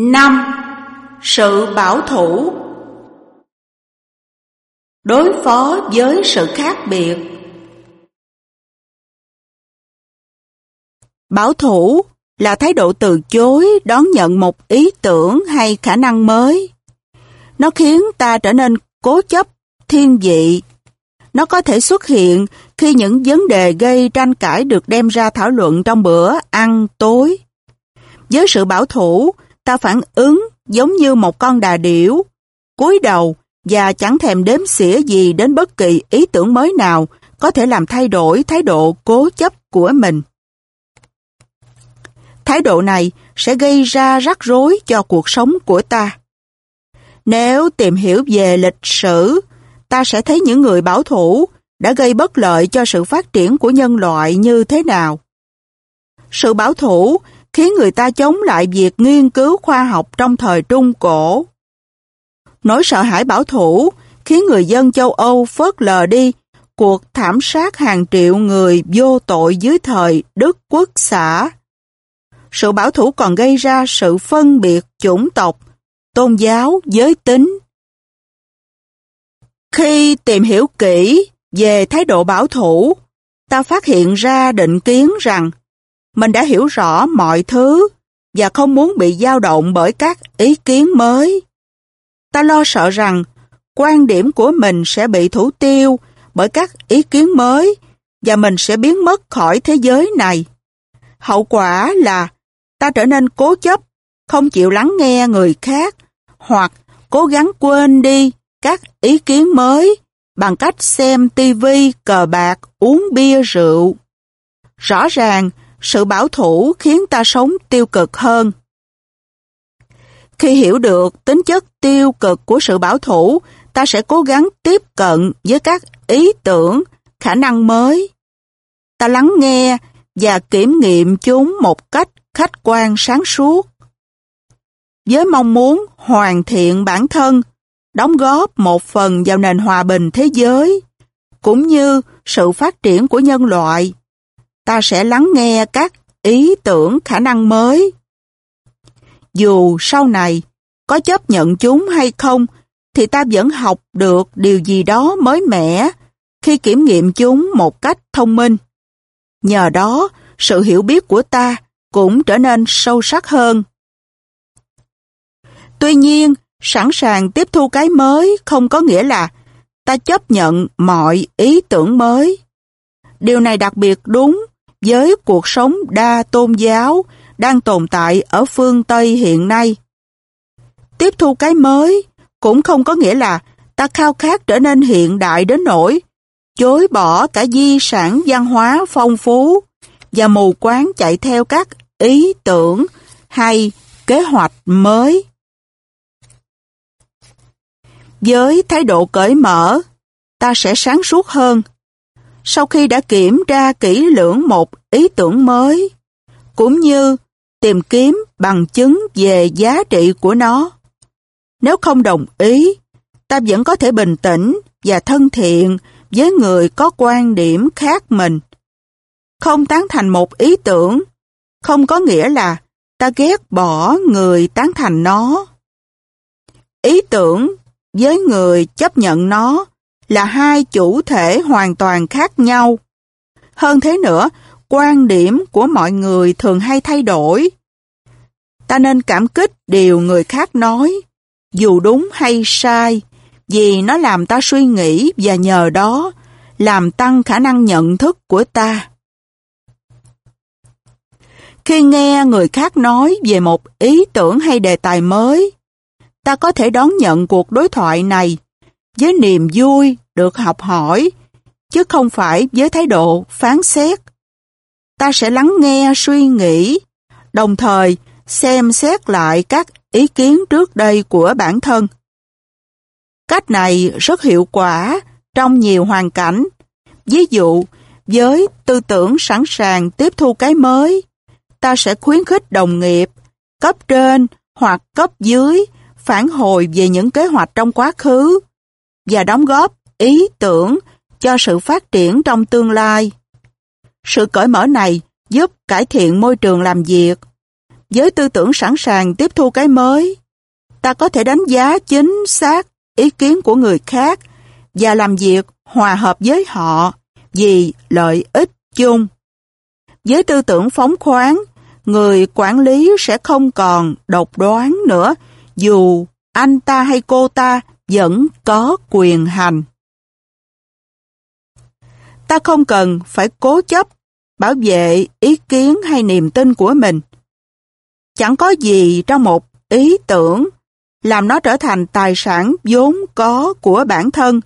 5. Sự bảo thủ Đối phó với sự khác biệt Bảo thủ là thái độ từ chối đón nhận một ý tưởng hay khả năng mới. Nó khiến ta trở nên cố chấp, thiên vị. Nó có thể xuất hiện khi những vấn đề gây tranh cãi được đem ra thảo luận trong bữa ăn tối. Với sự bảo thủ, ta phản ứng giống như một con đà điểu, cúi đầu và chẳng thèm đếm xỉa gì đến bất kỳ ý tưởng mới nào có thể làm thay đổi thái độ cố chấp của mình. Thái độ này sẽ gây ra rắc rối cho cuộc sống của ta. Nếu tìm hiểu về lịch sử, ta sẽ thấy những người bảo thủ đã gây bất lợi cho sự phát triển của nhân loại như thế nào. Sự bảo thủ khiến người ta chống lại việc nghiên cứu khoa học trong thời Trung Cổ. Nỗi sợ hãi bảo thủ khiến người dân châu Âu phớt lờ đi cuộc thảm sát hàng triệu người vô tội dưới thời Đức Quốc xã. Sự bảo thủ còn gây ra sự phân biệt chủng tộc, tôn giáo, giới tính. Khi tìm hiểu kỹ về thái độ bảo thủ, ta phát hiện ra định kiến rằng mình đã hiểu rõ mọi thứ và không muốn bị dao động bởi các ý kiến mới. Ta lo sợ rằng quan điểm của mình sẽ bị thủ tiêu bởi các ý kiến mới và mình sẽ biến mất khỏi thế giới này. Hậu quả là ta trở nên cố chấp, không chịu lắng nghe người khác hoặc cố gắng quên đi các ý kiến mới bằng cách xem tivi, cờ bạc, uống bia rượu. Rõ ràng, sự bảo thủ khiến ta sống tiêu cực hơn. Khi hiểu được tính chất tiêu cực của sự bảo thủ, ta sẽ cố gắng tiếp cận với các ý tưởng, khả năng mới. Ta lắng nghe và kiểm nghiệm chúng một cách khách quan sáng suốt. Với mong muốn hoàn thiện bản thân, đóng góp một phần vào nền hòa bình thế giới, cũng như sự phát triển của nhân loại, ta sẽ lắng nghe các ý tưởng khả năng mới. Dù sau này có chấp nhận chúng hay không, thì ta vẫn học được điều gì đó mới mẻ khi kiểm nghiệm chúng một cách thông minh. Nhờ đó, sự hiểu biết của ta cũng trở nên sâu sắc hơn. Tuy nhiên, sẵn sàng tiếp thu cái mới không có nghĩa là ta chấp nhận mọi ý tưởng mới. Điều này đặc biệt đúng với cuộc sống đa tôn giáo đang tồn tại ở phương Tây hiện nay. Tiếp thu cái mới cũng không có nghĩa là ta khao khát trở nên hiện đại đến nỗi chối bỏ cả di sản văn hóa phong phú và mù quáng chạy theo các ý tưởng hay kế hoạch mới. Với thái độ cởi mở, ta sẽ sáng suốt hơn. Sau khi đã kiểm tra kỹ lưỡng một ý tưởng mới, cũng như tìm kiếm bằng chứng về giá trị của nó. Nếu không đồng ý, ta vẫn có thể bình tĩnh và thân thiện với người có quan điểm khác mình. Không tán thành một ý tưởng, không có nghĩa là ta ghét bỏ người tán thành nó. Ý tưởng với người chấp nhận nó là hai chủ thể hoàn toàn khác nhau. Hơn thế nữa, quan điểm của mọi người thường hay thay đổi. Ta nên cảm kích điều người khác nói, dù đúng hay sai, vì nó làm ta suy nghĩ và nhờ đó làm tăng khả năng nhận thức của ta. Khi nghe người khác nói về một ý tưởng hay đề tài mới, ta có thể đón nhận cuộc đối thoại này với niềm vui được học hỏi, chứ không phải với thái độ phán xét. Ta sẽ lắng nghe suy nghĩ, đồng thời xem xét lại các ý kiến trước đây của bản thân. Cách này rất hiệu quả trong nhiều hoàn cảnh. Ví dụ, với tư tưởng sẵn sàng tiếp thu cái mới, ta sẽ khuyến khích đồng nghiệp, cấp trên hoặc cấp dưới phản hồi về những kế hoạch trong quá khứ và đóng góp ý tưởng cho sự phát triển trong tương lai. Sự cởi mở này giúp cải thiện môi trường làm việc. với tư tưởng sẵn sàng tiếp thu cái mới, ta có thể đánh giá chính xác ý kiến của người khác và làm việc hòa hợp với họ vì lợi ích chung. Với tư tưởng phóng khoáng, người quản lý sẽ không còn độc đoán nữa dù anh ta hay cô ta vẫn có quyền hành. Ta không cần phải cố chấp bảo vệ ý kiến hay niềm tin của mình. Chẳng có gì trong một ý tưởng làm nó trở thành tài sản vốn có của bản thân.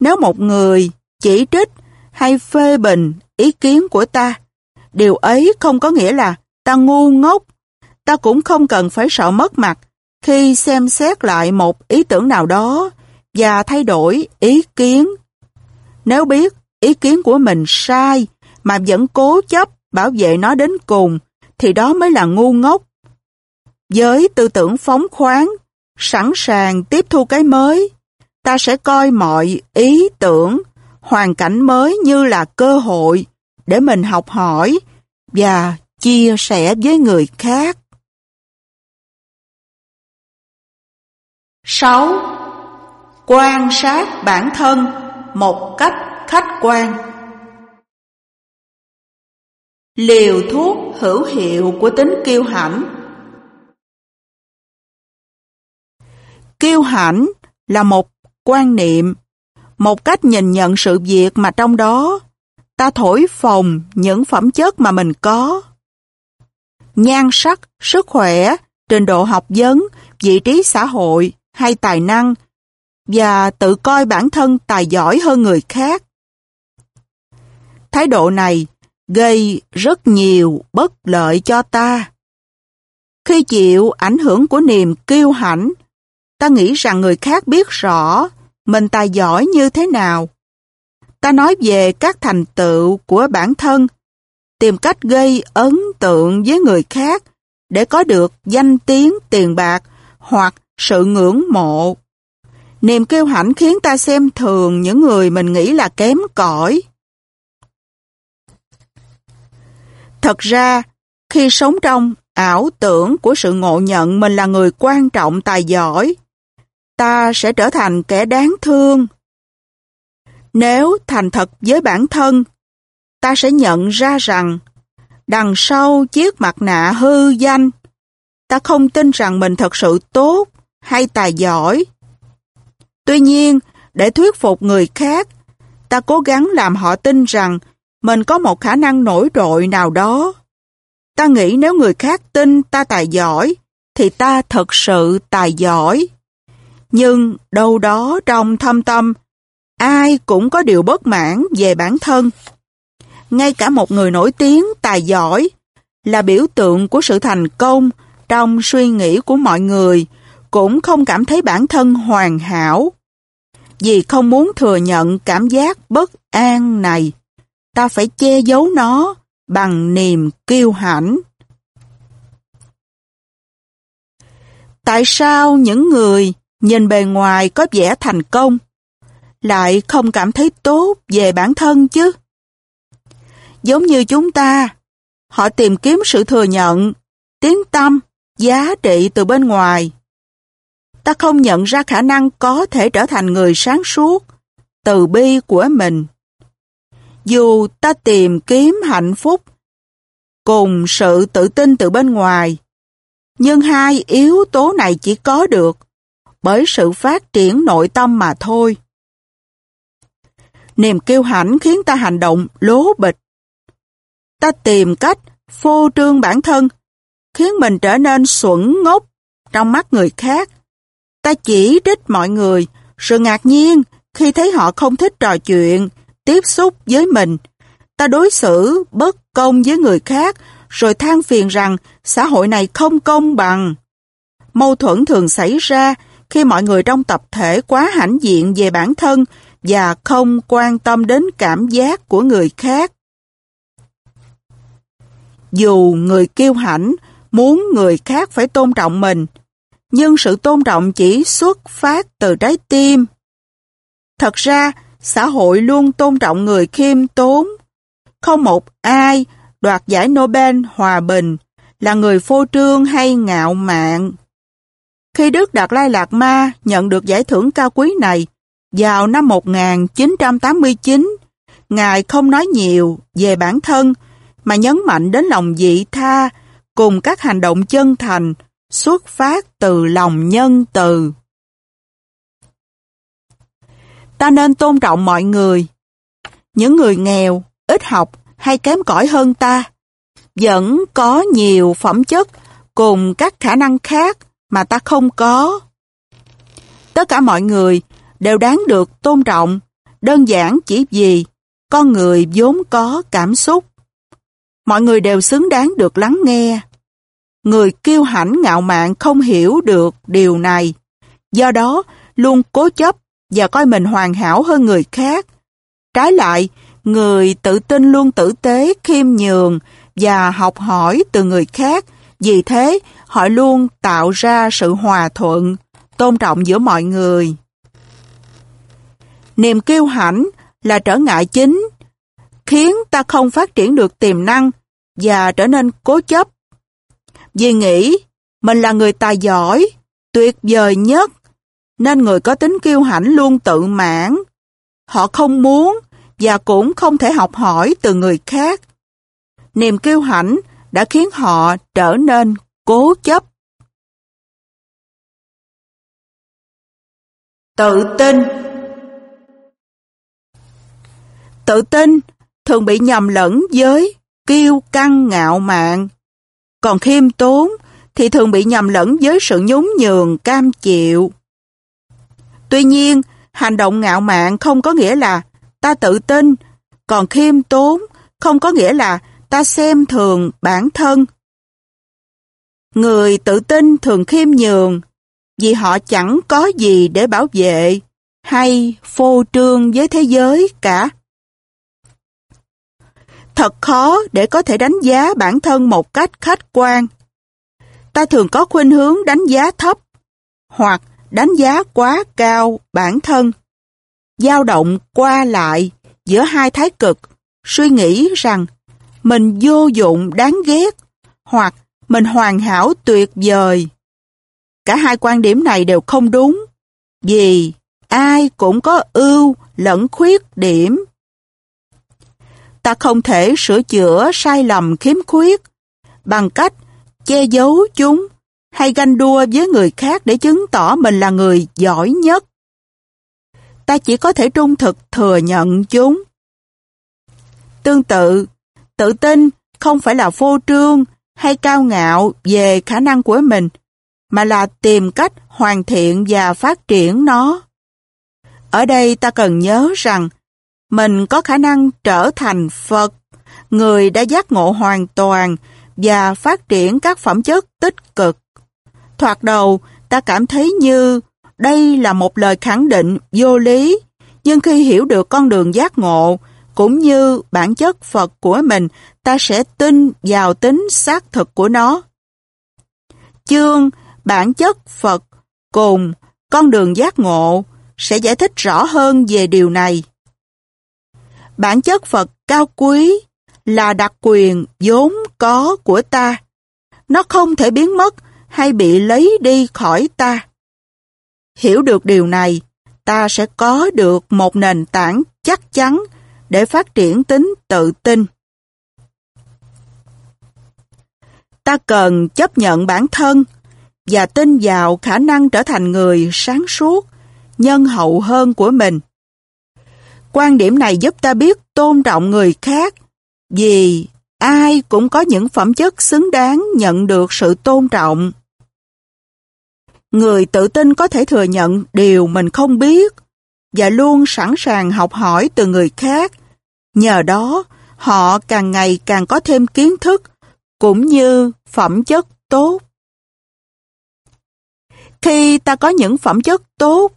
Nếu một người chỉ trích hay phê bình ý kiến của ta, điều ấy không có nghĩa là ta ngu ngốc. Ta cũng không cần phải sợ mất mặt khi xem xét lại một ý tưởng nào đó và thay đổi ý kiến. Nếu biết ý kiến của mình sai mà vẫn cố chấp bảo vệ nó đến cùng thì đó mới là ngu ngốc. Với tư tưởng phóng khoáng, sẵn sàng tiếp thu cái mới, ta sẽ coi mọi ý tưởng, hoàn cảnh mới như là cơ hội để mình học hỏi và chia sẻ với người khác. 6. Quan sát bản thân một cách khách quan Liều thuốc hữu hiệu của tính kiêu hãnh Kiêu hãnh là một quan niệm, một cách nhìn nhận sự việc mà trong đó ta thổi phồng những phẩm chất mà mình có. Nhan sắc, sức khỏe, trình độ học vấn, vị trí xã hội hay tài năng và tự coi bản thân tài giỏi hơn người khác. Thái độ này gây rất nhiều bất lợi cho ta. Khi chịu ảnh hưởng của niềm kiêu hãnh, ta nghĩ rằng người khác biết rõ mình tài giỏi như thế nào. Ta nói về các thành tựu của bản thân, tìm cách gây ấn tượng với người khác để có được danh tiếng, tiền bạc hoặc sự ngưỡng mộ. Niềm kiêu hãnh khiến ta xem thường những người mình nghĩ là kém cỏi. Thật ra, khi sống trong ảo tưởng của sự ngộ nhận mình là người quan trọng tài giỏi, ta sẽ trở thành kẻ đáng thương. Nếu thành thật với bản thân, ta sẽ nhận ra rằng đằng sau chiếc mặt nạ hư danh, ta không tin rằng mình thật sự tốt hay tài giỏi. Tuy nhiên, để thuyết phục người khác, ta cố gắng làm họ tin rằng mình có một khả năng nổi trội nào đó. Ta nghĩ nếu người khác tin ta tài giỏi, thì ta thật sự tài giỏi. Nhưng đâu đó trong thâm tâm, ai cũng có điều bất mãn về bản thân. Ngay cả một người nổi tiếng tài giỏi là biểu tượng của sự thành công trong suy nghĩ của mọi người cũng không cảm thấy bản thân hoàn hảo. Vì không muốn thừa nhận cảm giác bất an này, ta phải che giấu nó bằng niềm kiêu hãnh. Tại sao những người nhìn bề ngoài có vẻ thành công lại không cảm thấy tốt về bản thân chứ? Giống như chúng ta, họ tìm kiếm sự thừa nhận, tiếng tâm, giá trị từ bên ngoài ta không nhận ra khả năng có thể trở thành người sáng suốt, từ bi của mình. Dù ta tìm kiếm hạnh phúc cùng sự tự tin từ bên ngoài, nhưng hai yếu tố này chỉ có được bởi sự phát triển nội tâm mà thôi. Niềm kiêu hãnh khiến ta hành động lố bịch. Ta tìm cách phô trương bản thân, khiến mình trở nên xuẩn ngốc trong mắt người khác Ta chỉ trích mọi người, sự ngạc nhiên khi thấy họ không thích trò chuyện, tiếp xúc với mình. Ta đối xử bất công với người khác, rồi than phiền rằng xã hội này không công bằng. Mâu thuẫn thường xảy ra khi mọi người trong tập thể quá hãnh diện về bản thân và không quan tâm đến cảm giác của người khác. Dù người kiêu hãnh muốn người khác phải tôn trọng mình, nhưng sự tôn trọng chỉ xuất phát từ trái tim. Thật ra, xã hội luôn tôn trọng người khiêm tốn. Không một ai đoạt giải Nobel hòa bình là người phô trương hay ngạo mạn. Khi Đức Đạt Lai Lạt Ma nhận được giải thưởng cao quý này vào năm 1989, Ngài không nói nhiều về bản thân mà nhấn mạnh đến lòng dị tha cùng các hành động chân thành xuất phát từ lòng nhân từ. Ta nên tôn trọng mọi người. Những người nghèo, ít học hay kém cỏi hơn ta vẫn có nhiều phẩm chất cùng các khả năng khác mà ta không có. Tất cả mọi người đều đáng được tôn trọng, đơn giản chỉ vì con người vốn có cảm xúc. Mọi người đều xứng đáng được lắng nghe. Người kiêu hãnh ngạo mạn không hiểu được điều này, do đó luôn cố chấp và coi mình hoàn hảo hơn người khác. Trái lại, người tự tin luôn tử tế, khiêm nhường và học hỏi từ người khác. Vì thế, họ luôn tạo ra sự hòa thuận, tôn trọng giữa mọi người. Niềm kiêu hãnh là trở ngại chính, khiến ta không phát triển được tiềm năng và trở nên cố chấp. Vì nghĩ mình là người tài giỏi, tuyệt vời nhất, nên người có tính kiêu hãnh luôn tự mãn. Họ không muốn và cũng không thể học hỏi từ người khác. Niềm kiêu hãnh đã khiến họ trở nên cố chấp. Tự tin Tự tin thường bị nhầm lẫn với kiêu căng ngạo mạn. Còn khiêm tốn thì thường bị nhầm lẫn với sự nhún nhường cam chịu. Tuy nhiên, hành động ngạo mạn không có nghĩa là ta tự tin, còn khiêm tốn không có nghĩa là ta xem thường bản thân. Người tự tin thường khiêm nhường vì họ chẳng có gì để bảo vệ hay phô trương với thế giới cả. Thật khó để có thể đánh giá bản thân một cách khách quan. Ta thường có khuynh hướng đánh giá thấp hoặc đánh giá quá cao bản thân. dao động qua lại giữa hai thái cực, suy nghĩ rằng mình vô dụng đáng ghét hoặc mình hoàn hảo tuyệt vời. Cả hai quan điểm này đều không đúng, vì ai cũng có ưu lẫn khuyết điểm. Ta không thể sửa chữa sai lầm khiếm khuyết bằng cách che giấu chúng hay ganh đua với người khác để chứng tỏ mình là người giỏi nhất. Ta chỉ có thể trung thực thừa nhận chúng. Tương tự, tự tin không phải là phô trương hay cao ngạo về khả năng của mình, mà là tìm cách hoàn thiện và phát triển nó. Ở đây ta cần nhớ rằng mình có khả năng trở thành Phật, người đã giác ngộ hoàn toàn và phát triển các phẩm chất tích cực. Thoạt đầu, ta cảm thấy như đây là một lời khẳng định vô lý, nhưng khi hiểu được con đường giác ngộ, cũng như bản chất Phật của mình, ta sẽ tin vào tính xác thực của nó. Chương Bản chất Phật cùng con đường giác ngộ sẽ giải thích rõ hơn về điều này. Bản chất Phật cao quý là đặc quyền vốn có của ta. Nó không thể biến mất hay bị lấy đi khỏi ta. Hiểu được điều này, ta sẽ có được một nền tảng chắc chắn để phát triển tính tự tin. Ta cần chấp nhận bản thân và tin vào khả năng trở thành người sáng suốt, nhân hậu hơn của mình. Quan điểm này giúp ta biết tôn trọng người khác vì ai cũng có những phẩm chất xứng đáng nhận được sự tôn trọng. Người tự tin có thể thừa nhận điều mình không biết và luôn sẵn sàng học hỏi từ người khác. Nhờ đó, họ càng ngày càng có thêm kiến thức cũng như phẩm chất tốt. Khi ta có những phẩm chất tốt,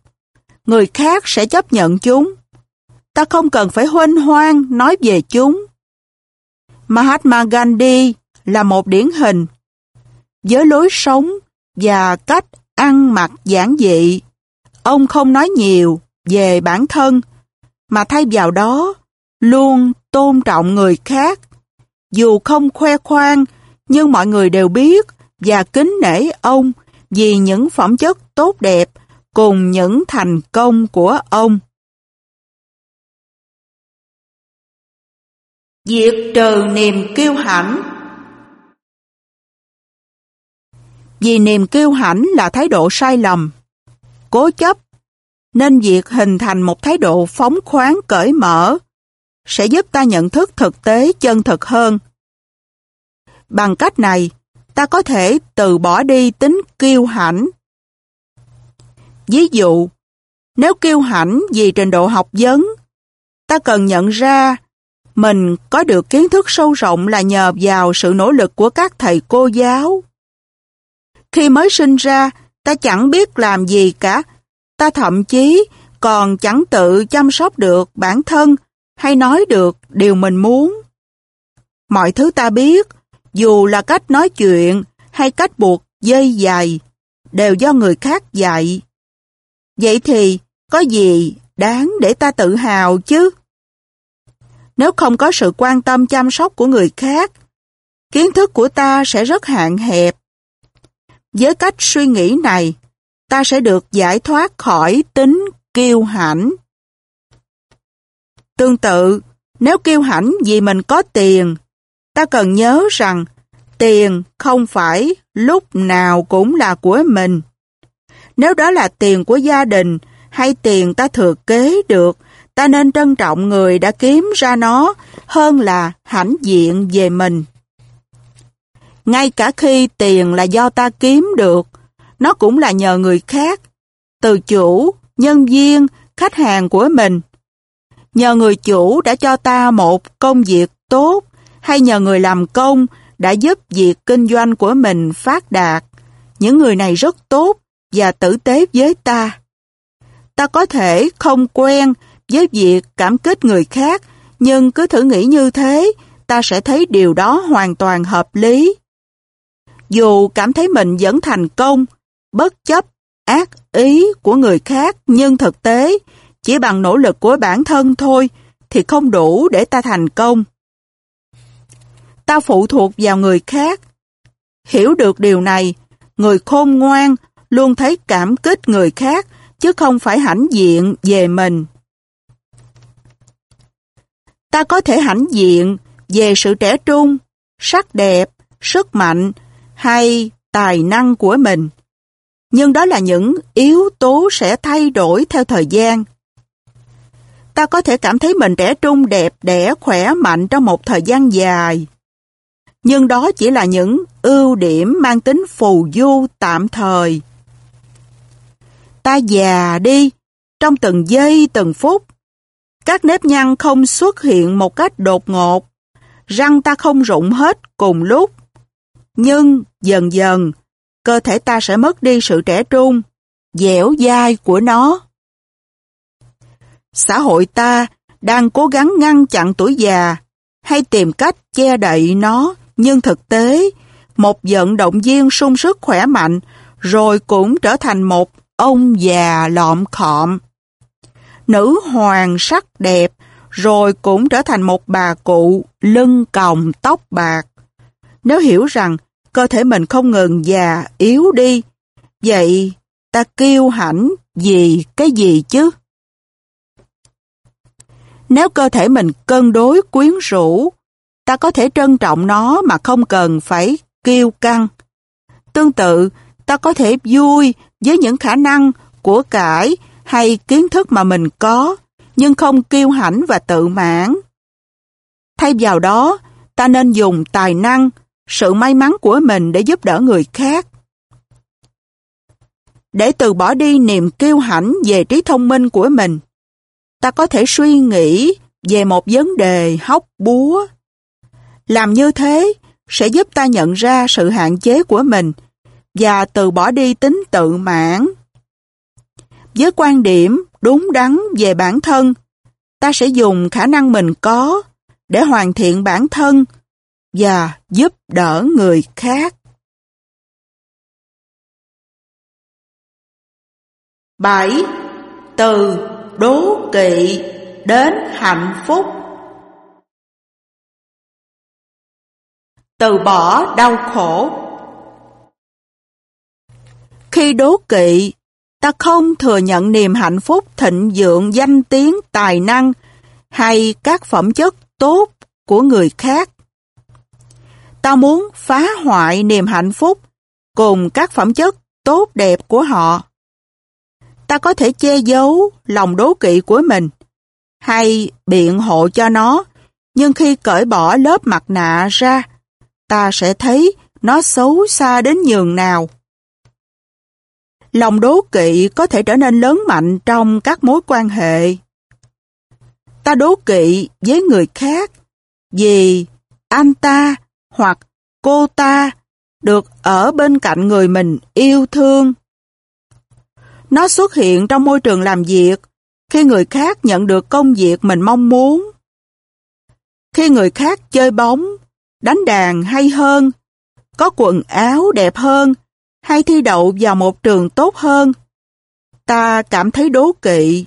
người khác sẽ chấp nhận chúng. Ta không cần phải huênh hoang nói về chúng. Mahatma Gandhi là một điển hình. Với lối sống và cách ăn mặc giản dị, ông không nói nhiều về bản thân, mà thay vào đó luôn tôn trọng người khác. Dù không khoe khoang, nhưng mọi người đều biết và kính nể ông vì những phẩm chất tốt đẹp cùng những thành công của ông. Diệt trừ niềm kiêu hãnh Vì niềm kiêu hãnh là thái độ sai lầm, cố chấp, nên việc hình thành một thái độ phóng khoáng cởi mở sẽ giúp ta nhận thức thực tế chân thực hơn. Bằng cách này, ta có thể từ bỏ đi tính kiêu hãnh. Ví dụ, nếu kiêu hãnh vì trình độ học vấn, ta cần nhận ra mình có được kiến thức sâu rộng là nhờ vào sự nỗ lực của các thầy cô giáo. Khi mới sinh ra, ta chẳng biết làm gì cả. Ta thậm chí còn chẳng tự chăm sóc được bản thân hay nói được điều mình muốn. Mọi thứ ta biết, dù là cách nói chuyện hay cách buộc dây dài, đều do người khác dạy. Vậy thì có gì đáng để ta tự hào chứ? Nếu không có sự quan tâm chăm sóc của người khác, kiến thức của ta sẽ rất hạn hẹp. Với cách suy nghĩ này, ta sẽ được giải thoát khỏi tính kiêu hãnh. Tương tự, nếu kiêu hãnh vì mình có tiền, ta cần nhớ rằng tiền không phải lúc nào cũng là của mình. Nếu đó là tiền của gia đình hay tiền ta thừa kế được, ta nên trân trọng người đã kiếm ra nó hơn là hãnh diện về mình. Ngay cả khi tiền là do ta kiếm được, nó cũng là nhờ người khác, từ chủ, nhân viên, khách hàng của mình. Nhờ người chủ đã cho ta một công việc tốt, hay nhờ người làm công đã giúp việc kinh doanh của mình phát đạt. Những người này rất tốt và tử tế với ta. Ta có thể không quen với việc cảm kích người khác, nhưng cứ thử nghĩ như thế, ta sẽ thấy điều đó hoàn toàn hợp lý. Dù cảm thấy mình vẫn thành công, bất chấp ác ý của người khác, nhưng thực tế, chỉ bằng nỗ lực của bản thân thôi, thì không đủ để ta thành công. Ta phụ thuộc vào người khác. Hiểu được điều này, người khôn ngoan luôn thấy cảm kích người khác, chứ không phải hãnh diện về mình. Ta có thể hãnh diện về sự trẻ trung, sắc đẹp, sức mạnh hay tài năng của mình. Nhưng đó là những yếu tố sẽ thay đổi theo thời gian. Ta có thể cảm thấy mình trẻ trung đẹp đẽ khỏe mạnh trong một thời gian dài. Nhưng đó chỉ là những ưu điểm mang tính phù du tạm thời. Ta già đi, trong từng giây từng phút. Các nếp nhăn không xuất hiện một cách đột ngột. Răng ta không rụng hết cùng lúc. Nhưng dần dần, cơ thể ta sẽ mất đi sự trẻ trung, dẻo dai của nó. Xã hội ta đang cố gắng ngăn chặn tuổi già hay tìm cách che đậy nó, nhưng thực tế, một vận động viên sung sức khỏe mạnh rồi cũng trở thành một ông già lọm khọm. Nữ hoàng sắc đẹp rồi cũng trở thành một bà cụ lưng còng tóc bạc. Nếu hiểu rằng cơ thể mình không ngừng già yếu đi, vậy ta kiêu hãnh vì cái gì chứ? Nếu cơ thể mình cân đối quyến rũ, ta có thể trân trọng nó mà không cần phải kiêu căng. Tương tự, ta có thể vui với những khả năng của cải hay kiến thức mà mình có, nhưng không kiêu hãnh và tự mãn. Thay vào đó, ta nên dùng tài năng, sự may mắn của mình để giúp đỡ người khác. Để từ bỏ đi niềm kiêu hãnh về trí thông minh của mình, ta có thể suy nghĩ về một vấn đề hóc búa. Làm như thế sẽ giúp ta nhận ra sự hạn chế của mình và từ bỏ đi tính tự mãn. Với quan điểm đúng đắn về bản thân, ta sẽ dùng khả năng mình có để hoàn thiện bản thân và giúp đỡ người khác. Bảy Từ đố kỵ đến hạnh phúc. Từ bỏ đau khổ. Khi đố kỵ, ta không thừa nhận niềm hạnh phúc thịnh vượng danh tiếng tài năng hay các phẩm chất tốt của người khác. Ta muốn phá hoại niềm hạnh phúc cùng các phẩm chất tốt đẹp của họ. Ta có thể che giấu lòng đố kỵ của mình hay biện hộ cho nó, nhưng khi cởi bỏ lớp mặt nạ ra, ta sẽ thấy nó xấu xa đến nhường nào. Lòng đố kỵ có thể trở nên lớn mạnh trong các mối quan hệ. Ta đố kỵ với người khác vì anh ta hoặc cô ta được ở bên cạnh người mình yêu thương. Nó xuất hiện trong môi trường làm việc khi người khác nhận được công việc mình mong muốn. Khi người khác chơi bóng, đánh đàn hay hơn, có quần áo đẹp hơn, hay thi đậu vào một trường tốt hơn, ta cảm thấy đố kỵ.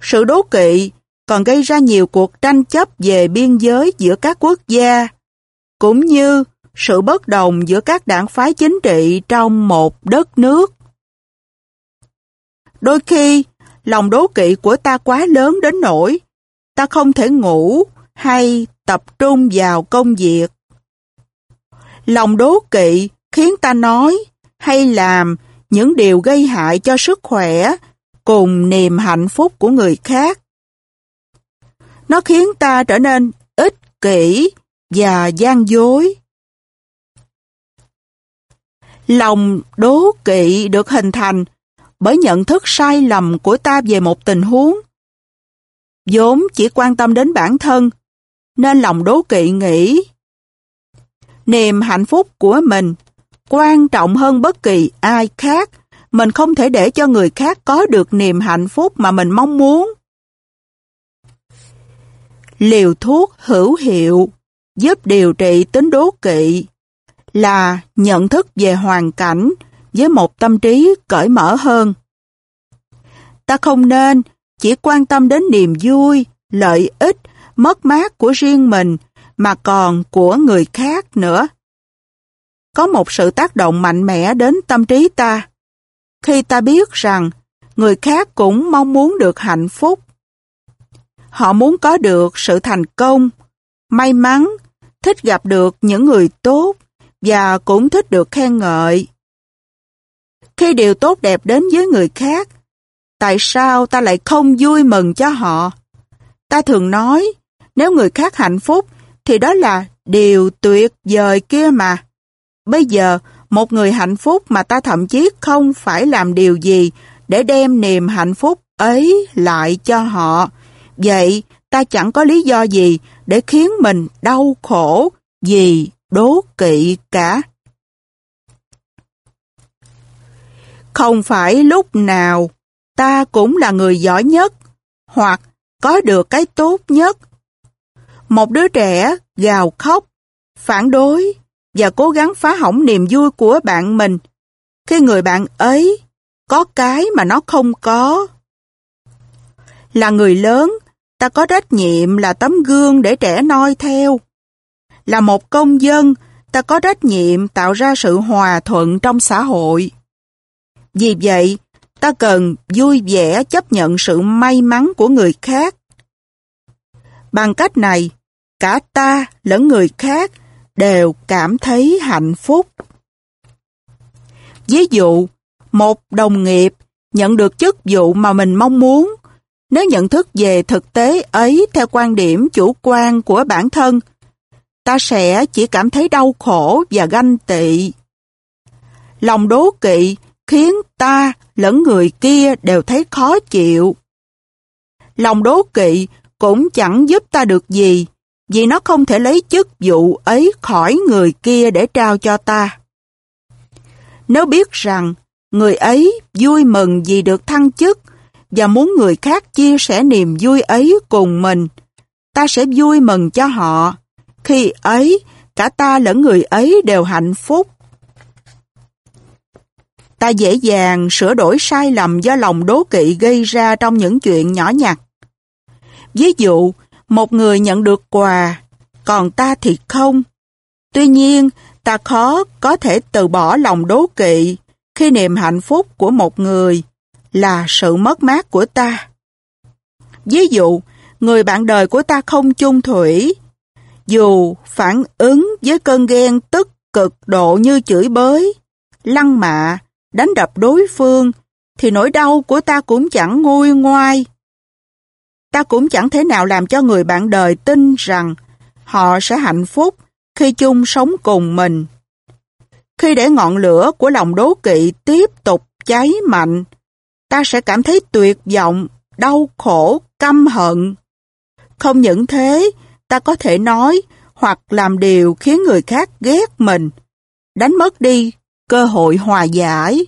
Sự đố kỵ còn gây ra nhiều cuộc tranh chấp về biên giới giữa các quốc gia, cũng như sự bất đồng giữa các đảng phái chính trị trong một đất nước. Đôi khi, lòng đố kỵ của ta quá lớn đến nỗi ta không thể ngủ hay tập trung vào công việc. Lòng đố kỵ khiến ta nói hay làm những điều gây hại cho sức khỏe cùng niềm hạnh phúc của người khác. Nó khiến ta trở nên ích kỷ và gian dối. Lòng đố kỵ được hình thành bởi nhận thức sai lầm của ta về một tình huống. vốn chỉ quan tâm đến bản thân, nên lòng đố kỵ nghĩ. Niềm hạnh phúc của mình quan trọng hơn bất kỳ ai khác. Mình không thể để cho người khác có được niềm hạnh phúc mà mình mong muốn. Liều thuốc hữu hiệu giúp điều trị tính đố kỵ là nhận thức về hoàn cảnh với một tâm trí cởi mở hơn. Ta không nên chỉ quan tâm đến niềm vui, lợi ích, mất mát của riêng mình mà còn của người khác nữa. Có một sự tác động mạnh mẽ đến tâm trí ta. Khi ta biết rằng người khác cũng mong muốn được hạnh phúc. Họ muốn có được sự thành công, may mắn, thích gặp được những người tốt và cũng thích được khen ngợi. Khi điều tốt đẹp đến với người khác, tại sao ta lại không vui mừng cho họ? Ta thường nói, nếu người khác hạnh phúc, thì đó là điều tuyệt vời kia mà. Bây giờ, một người hạnh phúc mà ta thậm chí không phải làm điều gì để đem niềm hạnh phúc ấy lại cho họ. Vậy, ta chẳng có lý do gì để khiến mình đau khổ vì đố kỵ cả. Không phải lúc nào ta cũng là người giỏi nhất hoặc có được cái tốt nhất. Một đứa trẻ gào khóc, phản đối và cố gắng phá hỏng niềm vui của bạn mình khi người bạn ấy có cái mà nó không có. Là người lớn, ta có trách nhiệm là tấm gương để trẻ noi theo. Là một công dân, ta có trách nhiệm tạo ra sự hòa thuận trong xã hội. Vì vậy, ta cần vui vẻ chấp nhận sự may mắn của người khác. Bằng cách này, cả ta lẫn người khác đều cảm thấy hạnh phúc. Ví dụ, một đồng nghiệp nhận được chức vụ mà mình mong muốn, nếu nhận thức về thực tế ấy theo quan điểm chủ quan của bản thân, ta sẽ chỉ cảm thấy đau khổ và ganh tị. Lòng đố kỵ khiến ta lẫn người kia đều thấy khó chịu. Lòng đố kỵ cũng chẳng giúp ta được gì, vì nó không thể lấy chức vụ ấy khỏi người kia để trao cho ta. Nếu biết rằng người ấy vui mừng vì được thăng chức và muốn người khác chia sẻ niềm vui ấy cùng mình, ta sẽ vui mừng cho họ. Khi ấy, cả ta lẫn người ấy đều hạnh phúc. Ta dễ dàng sửa đổi sai lầm do lòng đố kỵ gây ra trong những chuyện nhỏ nhặt. Ví dụ, một người nhận được quà, còn ta thì không. Tuy nhiên, ta khó có thể từ bỏ lòng đố kỵ khi niềm hạnh phúc của một người là sự mất mát của ta. Ví dụ, người bạn đời của ta không chung thủy, dù phản ứng với cơn ghen tức cực độ như chửi bới, lăng mạ, đánh đập đối phương, thì nỗi đau của ta cũng chẳng nguôi ngoai. Ta cũng chẳng thể nào làm cho người bạn đời tin rằng họ sẽ hạnh phúc khi chung sống cùng mình. Khi để ngọn lửa của lòng đố kỵ tiếp tục cháy mạnh, ta sẽ cảm thấy tuyệt vọng, đau khổ, căm hận. Không những thế, ta có thể nói hoặc làm điều khiến người khác ghét mình, đánh mất đi cơ hội hòa giải.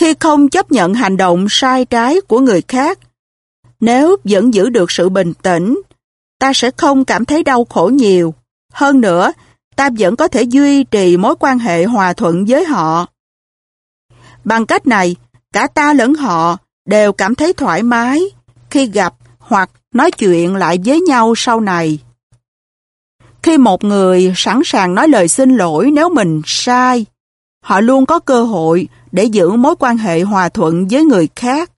Khi không chấp nhận hành động sai trái của người khác, nếu vẫn giữ được sự bình tĩnh, ta sẽ không cảm thấy đau khổ nhiều. Hơn nữa, ta vẫn có thể duy trì mối quan hệ hòa thuận với họ. Bằng cách này, cả ta lẫn họ đều cảm thấy thoải mái khi gặp hoặc nói chuyện lại với nhau sau này. Khi một người sẵn sàng nói lời xin lỗi nếu mình sai, họ luôn có cơ hội để giữ mối quan hệ hòa thuận với người khác.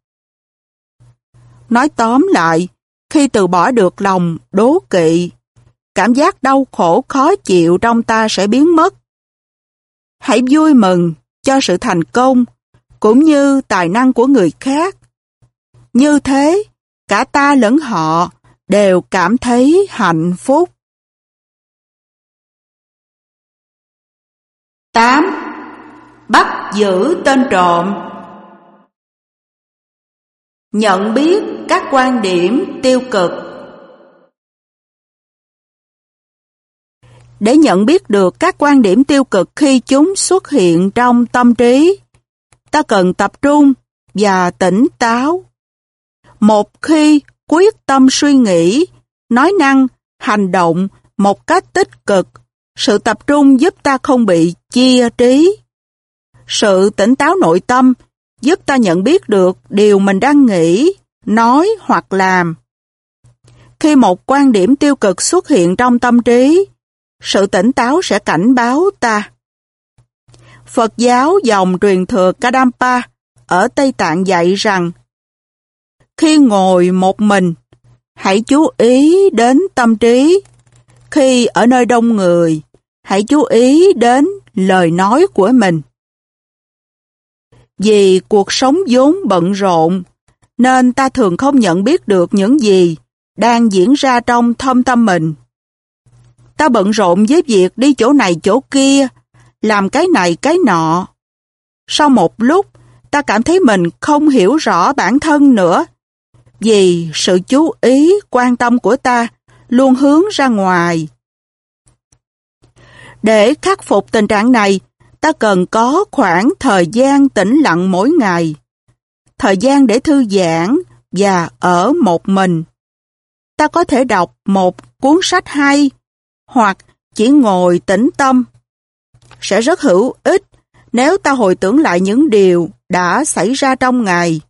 Nói tóm lại, khi từ bỏ được lòng đố kỵ, cảm giác đau khổ khó chịu trong ta sẽ biến mất. Hãy vui mừng cho sự thành công cũng như tài năng của người khác. Như thế, cả ta lẫn họ đều cảm thấy hạnh phúc. 8. Bắt giữ tên trộm Nhận biết các quan điểm tiêu cực Để nhận biết được các quan điểm tiêu cực khi chúng xuất hiện trong tâm trí, ta cần tập trung và tỉnh táo. Một khi quyết tâm suy nghĩ, nói năng, hành động một cách tích cực, sự tập trung giúp ta không bị chia trí. Sự tỉnh táo nội tâm giúp ta nhận biết được điều mình đang nghĩ, nói hoặc làm. Khi một quan điểm tiêu cực xuất hiện trong tâm trí, sự tỉnh táo sẽ cảnh báo ta. Phật giáo dòng truyền thừa Kadampa ở Tây Tạng dạy rằng khi ngồi một mình, hãy chú ý đến tâm trí. Khi ở nơi đông người, hãy chú ý đến lời nói của mình. Vì cuộc sống vốn bận rộn, nên ta thường không nhận biết được những gì đang diễn ra trong thâm tâm mình. Ta bận rộn với việc đi chỗ này chỗ kia, làm cái này cái nọ. Sau một lúc, ta cảm thấy mình không hiểu rõ bản thân nữa, vì sự chú ý, quan tâm của ta luôn hướng ra ngoài. Để khắc phục tình trạng này, ta cần có khoảng thời gian tĩnh lặng mỗi ngày, thời gian để thư giãn và ở một mình. Ta có thể đọc một cuốn sách hay hoặc chỉ ngồi tĩnh tâm. Sẽ rất hữu ích nếu ta hồi tưởng lại những điều đã xảy ra trong ngày,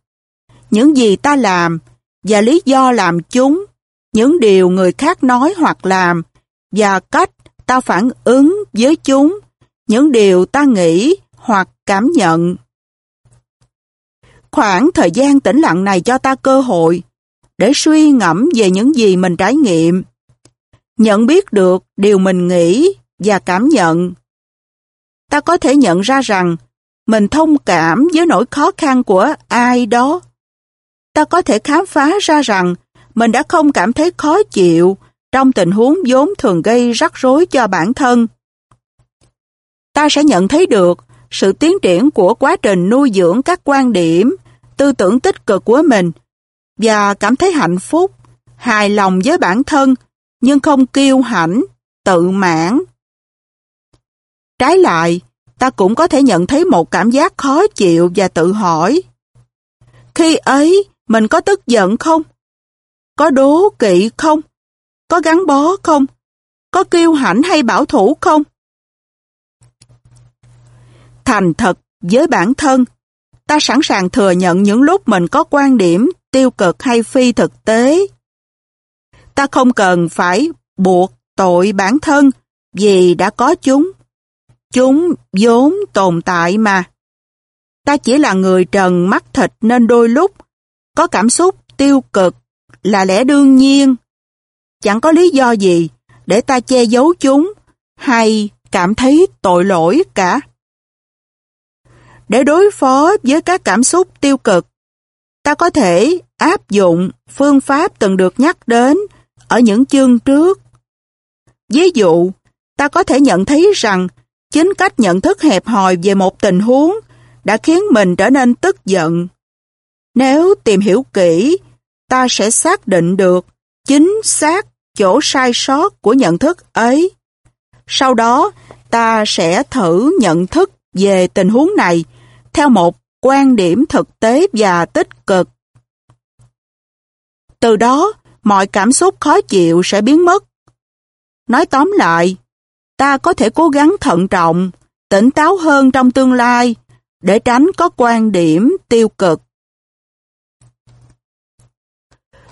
những gì ta làm và lý do làm chúng, những điều người khác nói hoặc làm và cách ta phản ứng với chúng, những điều ta nghĩ hoặc cảm nhận. Khoảng thời gian tĩnh lặng này cho ta cơ hội để suy ngẫm về những gì mình trải nghiệm, nhận biết được điều mình nghĩ và cảm nhận. Ta có thể nhận ra rằng mình thông cảm với nỗi khó khăn của ai đó. Ta có thể khám phá ra rằng mình đã không cảm thấy khó chịu trong tình huống vốn thường gây rắc rối cho bản thân. Ta sẽ nhận thấy được sự tiến triển của quá trình nuôi dưỡng các quan điểm, tư tưởng tích cực của mình và cảm thấy hạnh phúc, hài lòng với bản thân nhưng không kiêu hãnh, tự mãn. Trái lại, ta cũng có thể nhận thấy một cảm giác khó chịu và tự hỏi. Khi ấy, mình có tức giận không? Có đố kỵ không? Có gắn bó không? Có kiêu hãnh hay bảo thủ không? Thành thật với bản thân, ta sẵn sàng thừa nhận những lúc mình có quan điểm tiêu cực hay phi thực tế. Ta không cần phải buộc tội bản thân vì đã có chúng. Chúng vốn tồn tại mà. Ta chỉ là người trần mắt thịt nên đôi lúc có cảm xúc tiêu cực là lẽ đương nhiên. Chẳng có lý do gì để ta che giấu chúng hay cảm thấy tội lỗi cả. Để đối phó với các cảm xúc tiêu cực, ta có thể áp dụng phương pháp từng được nhắc đến ở những chương trước. Ví dụ, ta có thể nhận thấy rằng chính cách nhận thức hẹp hòi về một tình huống đã khiến mình trở nên tức giận. Nếu tìm hiểu kỹ, ta sẽ xác định được chính xác chỗ sai sót của nhận thức ấy. Sau đó, ta sẽ thử nhận thức về tình huống này theo một quan điểm thực tế và tích cực. Từ đó, mọi cảm xúc khó chịu sẽ biến mất. Nói tóm lại, ta có thể cố gắng thận trọng, tỉnh táo hơn trong tương lai để tránh có quan điểm tiêu cực.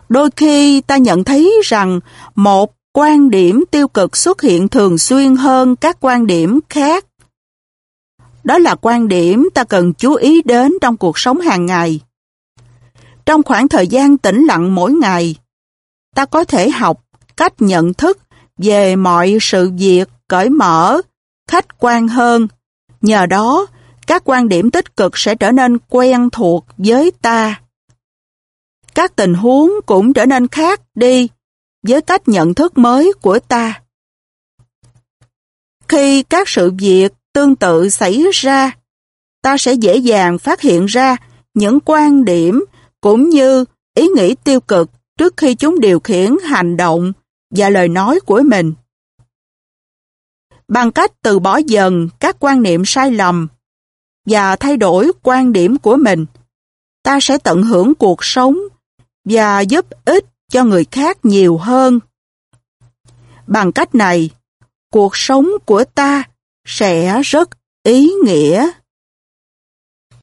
Đôi khi ta nhận thấy rằng một quan điểm tiêu cực xuất hiện thường xuyên hơn các quan điểm khác. Đó là quan điểm ta cần chú ý đến trong cuộc sống hàng ngày. Trong khoảng thời gian tĩnh lặng mỗi ngày, ta có thể học cách nhận thức về mọi sự việc cởi mở, khách quan hơn. Nhờ đó, các quan điểm tích cực sẽ trở nên quen thuộc với ta. Các tình huống cũng trở nên khác đi với cách nhận thức mới của ta. Khi các sự việc tương tự xảy ra, ta sẽ dễ dàng phát hiện ra những quan điểm cũng như ý nghĩ tiêu cực trước khi chúng điều khiển hành động và lời nói của mình. Bằng cách từ bỏ dần các quan niệm sai lầm và thay đổi quan điểm của mình, ta sẽ tận hưởng cuộc sống và giúp ích cho người khác nhiều hơn. Bằng cách này, cuộc sống của ta sẽ rất ý nghĩa.